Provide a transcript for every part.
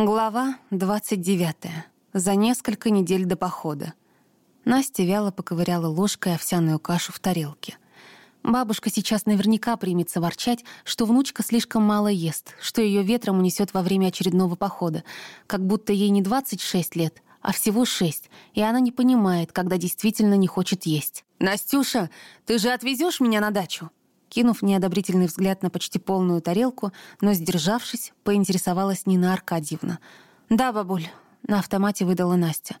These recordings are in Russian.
Глава 29. За несколько недель до похода. Настя вяло поковыряла ложкой овсяную кашу в тарелке. Бабушка сейчас наверняка примется ворчать, что внучка слишком мало ест, что ее ветром унесет во время очередного похода, как будто ей не 26 лет, а всего 6, и она не понимает, когда действительно не хочет есть. «Настюша, ты же отвезешь меня на дачу?» Кинув неодобрительный взгляд на почти полную тарелку, но сдержавшись, поинтересовалась Нина Аркадьевна. «Да, бабуль», — на автомате выдала Настя.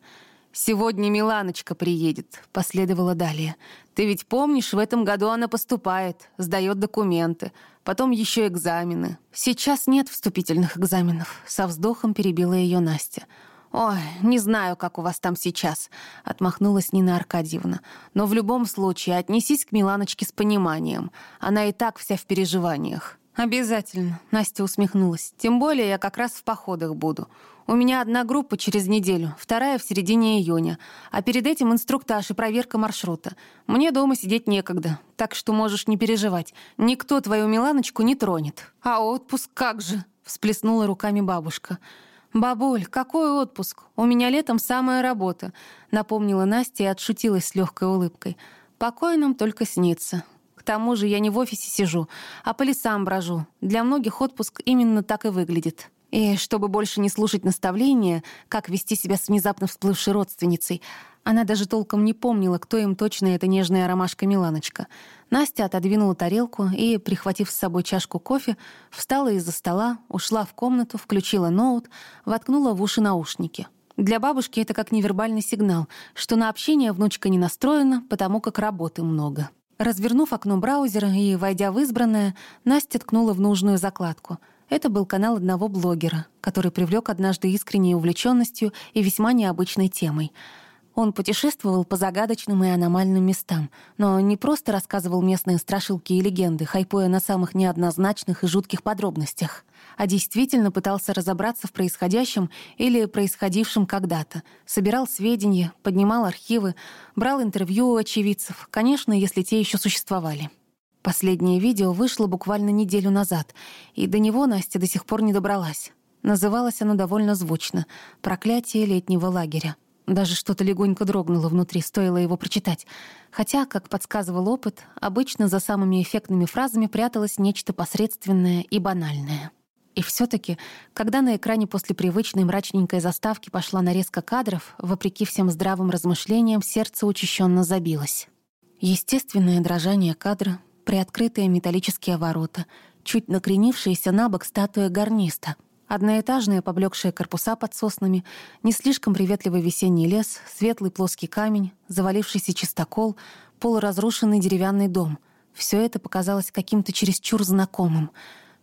«Сегодня Миланочка приедет», — последовала далее. «Ты ведь помнишь, в этом году она поступает, сдает документы, потом еще экзамены». «Сейчас нет вступительных экзаменов», — со вздохом перебила ее Настя. «Ой, не знаю, как у вас там сейчас», — отмахнулась Нина Аркадьевна. «Но в любом случае отнесись к Миланочке с пониманием. Она и так вся в переживаниях». «Обязательно», — Настя усмехнулась. «Тем более я как раз в походах буду. У меня одна группа через неделю, вторая в середине июня. А перед этим инструктаж и проверка маршрута. Мне дома сидеть некогда, так что можешь не переживать. Никто твою Миланочку не тронет». «А отпуск как же?» — всплеснула руками бабушка. «Бабушка». «Бабуль, какой отпуск? У меня летом самая работа», — напомнила Настя и отшутилась с легкой улыбкой. «Покой нам только снится. К тому же я не в офисе сижу, а по лесам брожу. Для многих отпуск именно так и выглядит». И чтобы больше не слушать наставления, как вести себя с внезапно всплывшей родственницей, она даже толком не помнила, кто им точно эта нежная ромашка Миланочка. Настя отодвинула тарелку и, прихватив с собой чашку кофе, встала из-за стола, ушла в комнату, включила ноут, воткнула в уши наушники. Для бабушки это как невербальный сигнал, что на общение внучка не настроена, потому как работы много. Развернув окно браузера и войдя в избранное, Настя ткнула в нужную закладку — это был канал одного блогера, который привлек однажды искренней увлеченностью и весьма необычной темой. Он путешествовал по загадочным и аномальным местам, но не просто рассказывал местные страшилки и легенды, хайпуя на самых неоднозначных и жутких подробностях, а действительно пытался разобраться в происходящем или происходившем когда-то, собирал сведения, поднимал архивы, брал интервью у очевидцев, конечно, если те еще существовали. Последнее видео вышло буквально неделю назад, и до него Настя до сих пор не добралась. Называлось оно довольно звучно «Проклятие летнего лагеря». Даже что-то легонько дрогнуло внутри, стоило его прочитать. Хотя, как подсказывал опыт, обычно за самыми эффектными фразами пряталось нечто посредственное и банальное. И все таки когда на экране после привычной мрачненькой заставки пошла нарезка кадров, вопреки всем здравым размышлениям, сердце учащенно забилось. Естественное дрожание кадра, приоткрытые металлические ворота, чуть накренившиеся на бок статуя гарниста, одноэтажные поблекшие корпуса под соснами, не слишком приветливый весенний лес, светлый плоский камень, завалившийся чистокол, полуразрушенный деревянный дом. Все это показалось каким-то чересчур знакомым.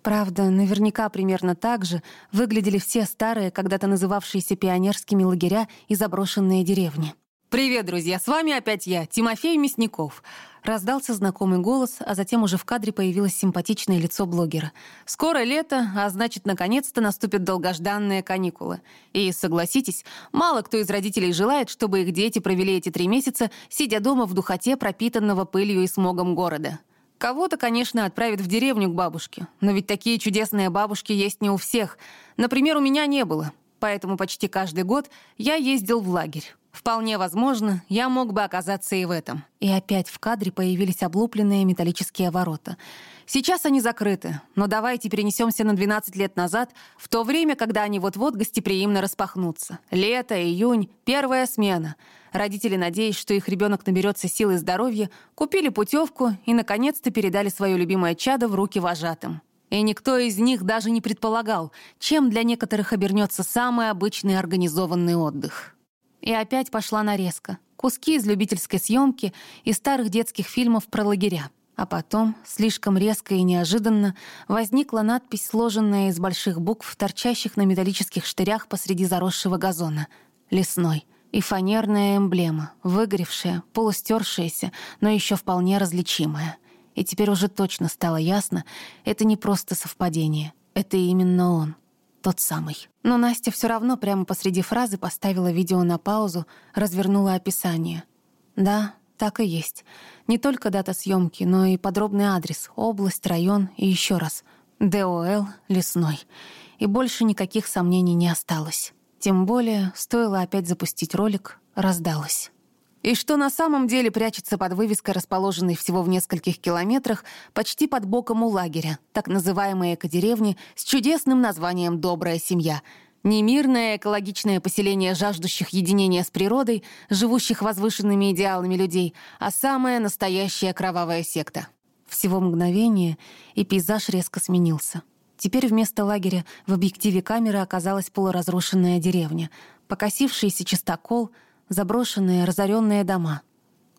Правда, наверняка примерно так же выглядели все старые, когда-то называвшиеся пионерскими лагеря и заброшенные деревни. «Привет, друзья! С вами опять я, Тимофей Мясников». Раздался знакомый голос, а затем уже в кадре появилось симпатичное лицо блогера. «Скоро лето, а значит, наконец-то наступят долгожданные каникулы. И, согласитесь, мало кто из родителей желает, чтобы их дети провели эти три месяца, сидя дома в духоте, пропитанного пылью и смогом города». Кого-то, конечно, отправят в деревню к бабушке, но ведь такие чудесные бабушки есть не у всех. Например, у меня не было, поэтому почти каждый год я ездил в лагерь. Вполне возможно, я мог бы оказаться и в этом. И опять в кадре появились облупленные металлические ворота. Сейчас они закрыты, но давайте перенесемся на 12 лет назад, в то время, когда они вот-вот гостеприимно распахнутся. Лето, июнь, первая смена. Родители, надеясь, что их ребенок наберется силы и здоровья, купили путевку и, наконец-то, передали свое любимое чадо в руки вожатым. И никто из них даже не предполагал, чем для некоторых обернется самый обычный организованный отдых. И опять пошла нарезка. Куски из любительской съемки и старых детских фильмов про лагеря. А потом, слишком резко и неожиданно, возникла надпись, сложенная из больших букв, торчащих на металлических штырях посреди заросшего газона. «Лесной». И фанерная эмблема, выгоревшая, полустершаяся, но еще вполне различимая. И теперь уже точно стало ясно, это не просто совпадение. Это именно он тот самый. Но Настя все равно прямо посреди фразы поставила видео на паузу, развернула описание. Да, так и есть. Не только дата съемки, но и подробный адрес, область, район и еще раз ДОЛ лесной. И больше никаких сомнений не осталось. Тем более, стоило опять запустить ролик, раздалось. И что на самом деле прячется под вывеской, расположенной всего в нескольких километрах, почти под боком у лагеря, так называемой эко-деревни с чудесным названием «Добрая семья», не мирное экологичное поселение жаждущих единения с природой, живущих возвышенными идеалами людей, а самая настоящая кровавая секта. Всего мгновение, и пейзаж резко сменился. Теперь вместо лагеря в объективе камеры оказалась полуразрушенная деревня, покосившийся чистокол, заброшенные, разоренные дома —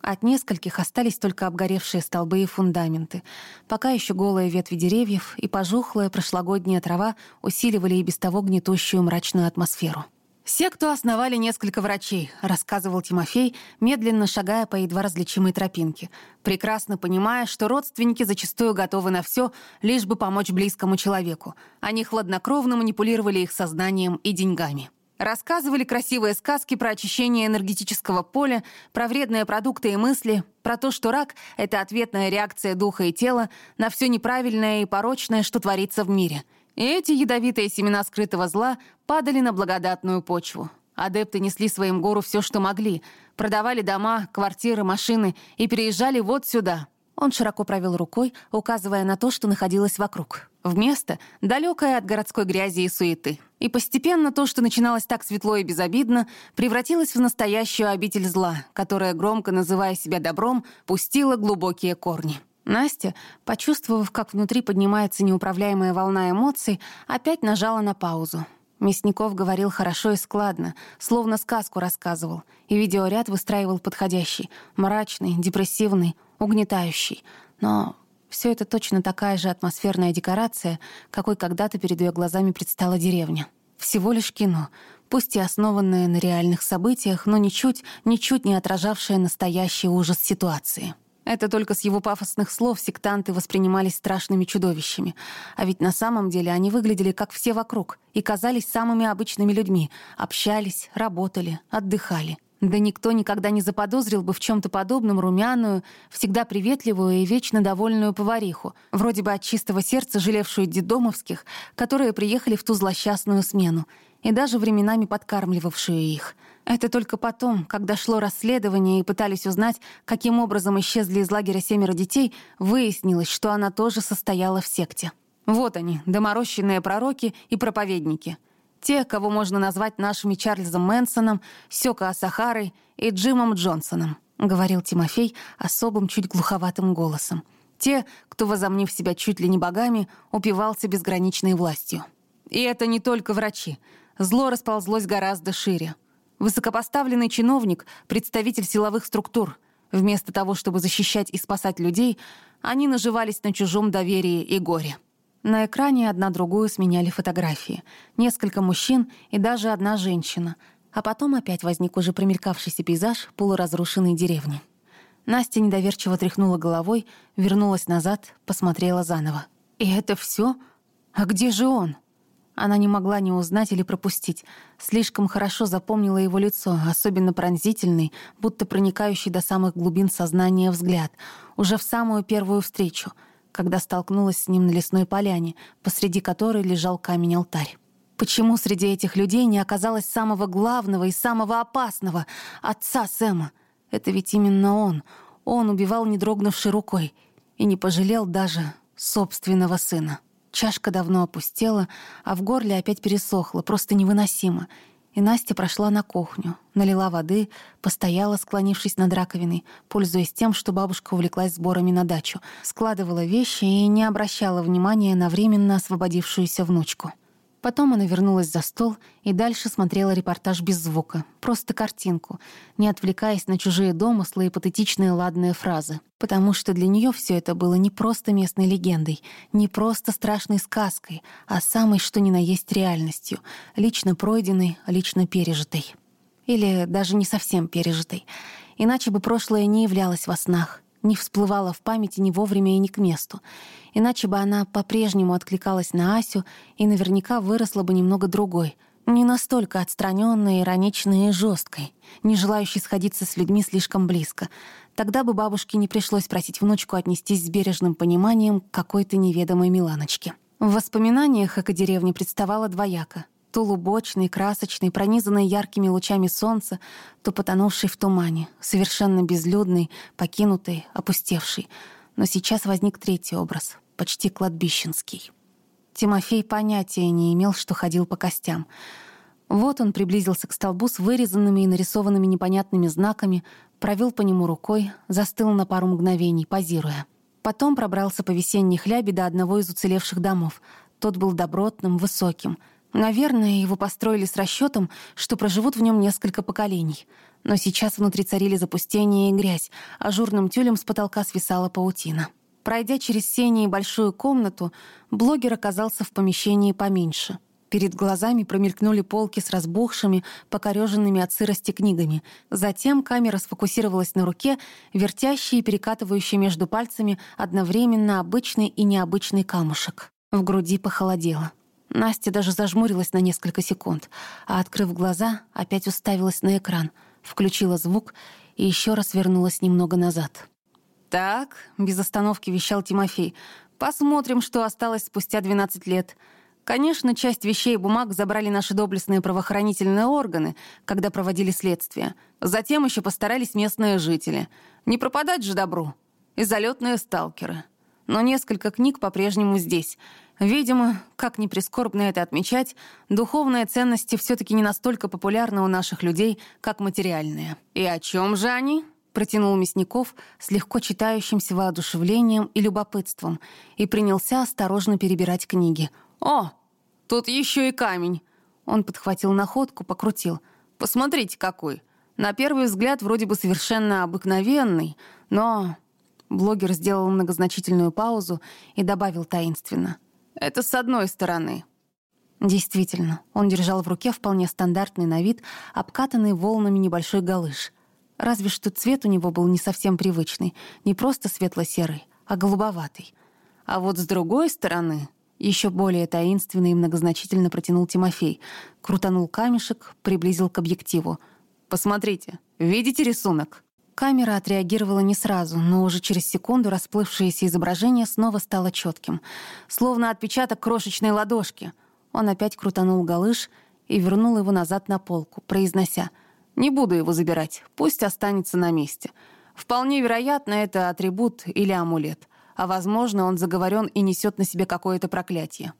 от нескольких остались только обгоревшие столбы и фундаменты. Пока еще голые ветви деревьев и пожухлая прошлогодняя трава усиливали и без того гнетущую мрачную атмосферу. «Секту основали несколько врачей», — рассказывал Тимофей, медленно шагая по едва различимой тропинке, прекрасно понимая, что родственники зачастую готовы на все, лишь бы помочь близкому человеку. Они хладнокровно манипулировали их сознанием и деньгами. Рассказывали красивые сказки про очищение энергетического поля, про вредные продукты и мысли, про то, что рак — это ответная реакция духа и тела на все неправильное и порочное, что творится в мире. И эти ядовитые семена скрытого зла падали на благодатную почву. Адепты несли своим гору все, что могли, продавали дома, квартиры, машины и переезжали вот сюда — он широко провел рукой, указывая на то, что находилось вокруг. В место, далекое от городской грязи и суеты. И постепенно то, что начиналось так светло и безобидно, превратилось в настоящую обитель зла, которая, громко называя себя добром, пустила глубокие корни. Настя, почувствовав, как внутри поднимается неуправляемая волна эмоций, опять нажала на паузу. Мясников говорил хорошо и складно, словно сказку рассказывал, и видеоряд выстраивал подходящий, мрачный, депрессивный, угнетающий. Но все это точно такая же атмосферная декорация, какой когда-то перед ее глазами предстала деревня. Всего лишь кино, пусть и основанное на реальных событиях, но ничуть, ничуть не отражавшее настоящий ужас ситуации. Это только с его пафосных слов сектанты воспринимались страшными чудовищами. А ведь на самом деле они выглядели как все вокруг и казались самыми обычными людьми. Общались, работали, отдыхали. Да никто никогда не заподозрил бы в чем-то подобном румяную, всегда приветливую и вечно довольную повариху, вроде бы от чистого сердца жалевшую дедомовских, которые приехали в ту злосчастную смену, и даже временами подкармливавшую их. Это только потом, когда шло расследование и пытались узнать, каким образом исчезли из лагеря семеро детей, выяснилось, что она тоже состояла в секте. Вот они, доморощенные пророки и проповедники — те, кого можно назвать нашими Чарльзом Мэнсоном, Сёка Асахарой и Джимом Джонсоном, говорил Тимофей особым, чуть глуховатым голосом. Те, кто, возомнив себя чуть ли не богами, упивался безграничной властью. И это не только врачи. Зло расползлось гораздо шире. Высокопоставленный чиновник, представитель силовых структур. Вместо того, чтобы защищать и спасать людей, они наживались на чужом доверии и горе. На экране одна другую сменяли фотографии. Несколько мужчин и даже одна женщина. А потом опять возник уже примелькавшийся пейзаж полуразрушенной деревни. Настя недоверчиво тряхнула головой, вернулась назад, посмотрела заново. «И это все? А где же он?» Она не могла не узнать или пропустить. Слишком хорошо запомнила его лицо, особенно пронзительный, будто проникающий до самых глубин сознания взгляд, уже в самую первую встречу — когда столкнулась с ним на лесной поляне, посреди которой лежал камень-алтарь. Почему среди этих людей не оказалось самого главного и самого опасного — отца Сэма? Это ведь именно он. Он убивал не дрогнувшей рукой и не пожалел даже собственного сына. Чашка давно опустела, а в горле опять пересохло, просто невыносимо — и Настя прошла на кухню, налила воды, постояла, склонившись над раковиной, пользуясь тем, что бабушка увлеклась сборами на дачу, складывала вещи и не обращала внимания на временно освободившуюся внучку. Потом она вернулась за стол и дальше смотрела репортаж без звука, просто картинку, не отвлекаясь на чужие домыслы и патетичные ладные фразы. Потому что для нее все это было не просто местной легендой, не просто страшной сказкой, а самой что ни на есть реальностью, лично пройденной, лично пережитой. Или даже не совсем пережитой. Иначе бы прошлое не являлось во снах, не всплывало в памяти ни вовремя и ни к месту иначе бы она по-прежнему откликалась на Асю и наверняка выросла бы немного другой, не настолько отстраненной, ироничной и жесткой, не желающей сходиться с людьми слишком близко. Тогда бы бабушке не пришлось просить внучку отнестись с бережным пониманием к какой-то неведомой Миланочке. В воспоминаниях эко-деревни представала двояко. То лубочный, красочный, пронизанный яркими лучами солнца, то потонувший в тумане, совершенно безлюдный, покинутый, опустевший. Но сейчас возник третий образ, почти кладбищенский. Тимофей понятия не имел, что ходил по костям. Вот он приблизился к столбу с вырезанными и нарисованными непонятными знаками, провел по нему рукой, застыл на пару мгновений, позируя — Потом пробрался по весенней хлябе до одного из уцелевших домов. Тот был добротным, высоким. Наверное, его построили с расчетом, что проживут в нем несколько поколений. Но сейчас внутри царили запустение и грязь, а журным тюлем с потолка свисала паутина. Пройдя через сени и большую комнату, блогер оказался в помещении поменьше — Перед глазами промелькнули полки с разбухшими, покореженными от сырости книгами. Затем камера сфокусировалась на руке, вертящей и перекатывающей между пальцами одновременно обычный и необычный камушек. В груди похолодело. Настя даже зажмурилась на несколько секунд, а, открыв глаза, опять уставилась на экран, включила звук и еще раз вернулась немного назад. «Так», — без остановки вещал Тимофей, — «посмотрим, что осталось спустя 12 лет». Конечно, часть вещей и бумаг забрали наши доблестные правоохранительные органы, когда проводили следствие. Затем еще постарались местные жители. Не пропадать же добру. И залетные сталкеры. Но несколько книг по-прежнему здесь. Видимо, как ни прискорбно это отмечать, духовные ценности все-таки не настолько популярны у наших людей, как материальные. «И о чем же они?» протянул Мясников с легко читающимся воодушевлением и любопытством и принялся осторожно перебирать книги — «О, тут еще и камень!» Он подхватил находку, покрутил. «Посмотрите, какой! На первый взгляд вроде бы совершенно обыкновенный, но...» Блогер сделал многозначительную паузу и добавил таинственно. «Это с одной стороны». Действительно, он держал в руке вполне стандартный на вид, обкатанный волнами небольшой галыш. Разве что цвет у него был не совсем привычный, не просто светло-серый, а голубоватый. А вот с другой стороны еще более таинственно и многозначительно протянул Тимофей. Крутанул камешек, приблизил к объективу. «Посмотрите, видите рисунок?» Камера отреагировала не сразу, но уже через секунду расплывшееся изображение снова стало четким, словно отпечаток крошечной ладошки. Он опять крутанул галыш и вернул его назад на полку, произнося «Не буду его забирать, пусть останется на месте. Вполне вероятно, это атрибут или амулет а, возможно, он заговорен и несет на себе какое-то проклятие.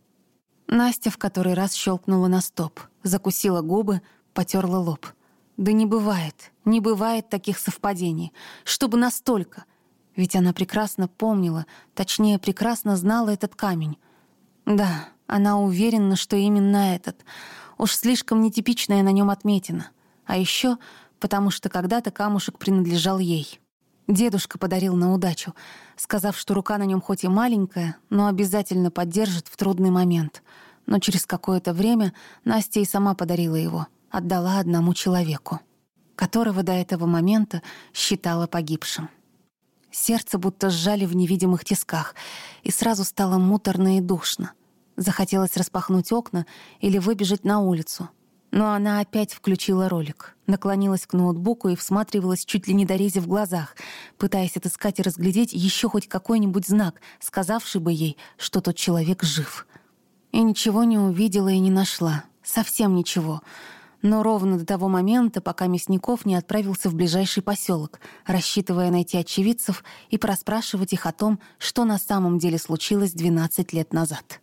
Настя в который раз щелкнула на стоп, закусила губы, потерла лоб. Да не бывает, не бывает таких совпадений, чтобы настолько. Ведь она прекрасно помнила, точнее, прекрасно знала этот камень. Да, она уверена, что именно этот. Уж слишком нетипичная на нем отметина. А еще потому что когда-то камушек принадлежал ей. Дедушка подарил на удачу, сказав, что рука на нем хоть и маленькая, но обязательно поддержит в трудный момент. Но через какое-то время Настя и сама подарила его, отдала одному человеку, которого до этого момента считала погибшим. Сердце будто сжали в невидимых тисках, и сразу стало муторно и душно. Захотелось распахнуть окна или выбежать на улицу, но она опять включила ролик, наклонилась к ноутбуку и всматривалась чуть ли не до рези в глазах, пытаясь отыскать и разглядеть еще хоть какой-нибудь знак, сказавший бы ей, что тот человек жив. И ничего не увидела и не нашла. Совсем ничего. Но ровно до того момента, пока Мясников не отправился в ближайший поселок, рассчитывая найти очевидцев и проспрашивать их о том, что на самом деле случилось 12 лет назад.